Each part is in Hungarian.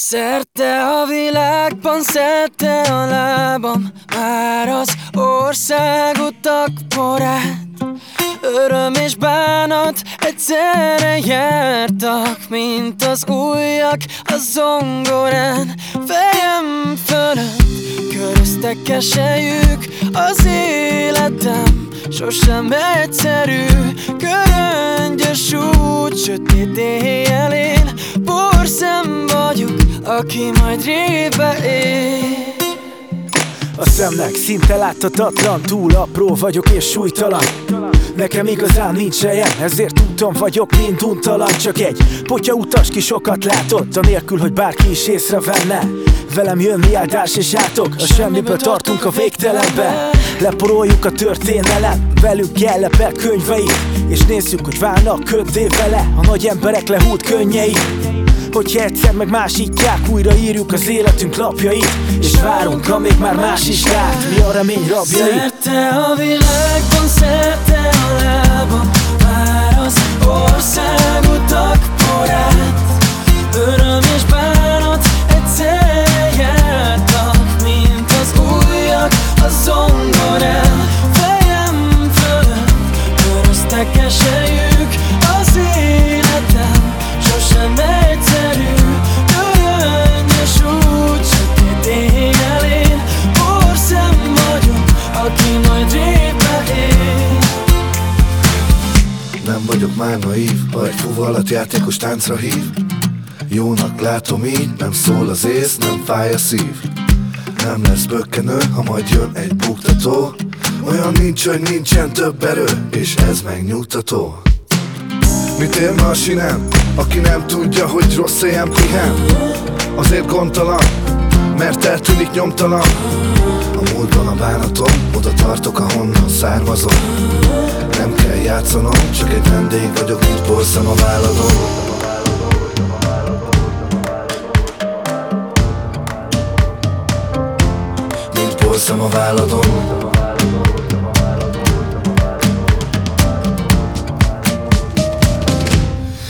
Szerte a világban, szerte a lábam Már az országutak porát. Öröm és bánat egyszerre jártak Mint az újak a zongorán. Fejem fölött köröztek kesejük Az életem sosem egyszerű. Köröngyös út, sötét éjjelén Porszem vagyok, aki majd rébe él a szemnek szinte láthatatlan Túl apró vagyok és súlytalan. Nekem igazán nincs helyen Ezért úton vagyok, mint untalan. Csak egy potya utas ki sokat látott Anélkül, hogy bárki is észrevenne. Velem jön mi áldás és átok A semmiből tartunk a végtelenbe Leporoljuk a történelem Velük jellepek könyvei És nézzük, hogy válnak köddé vele A nagy emberek lehúlt könnyei. Hogyha egyszer meg másítják Újra írjuk az életünk lapjait És várunk, amíg már más is lát Mi a remény rabjai. Szerte a világban, szerte a lábam Már az országutak Nem vagyok már naív, ha egy fuvalat játékos táncra hív. Jónak látom így, nem szól az ész, nem fáj a szív Nem lesz bökkenő, ha majd jön egy buktató. Olyan nincs, hogy nincsen több erő, és ez megnyugtató. Mit érne a sinem, aki nem tudja, hogy rossz helyen pihen? Azért gondtalan, mert eltűnik nyomtalan. A múltban a bánatom, oda tartok, ahonnan származom. Nem kell játszanom, csak egy vendég vagyok, mint porszem a válladon Porszem a válladon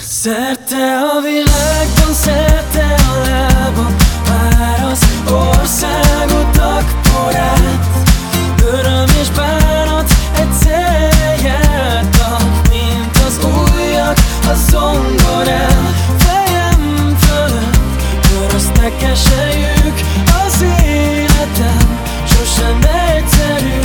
Szerte a világban, szerte a lábam Már az országutak porát Öröm és bánat egyszerre jártak Mint az újak a zongorán Fejem fölött köröztek esejük Az életem sosem egyszerű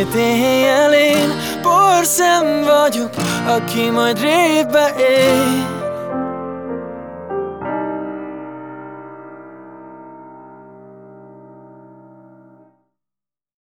út, sötét éjjelén Porszem vagyok, aki majd rébe él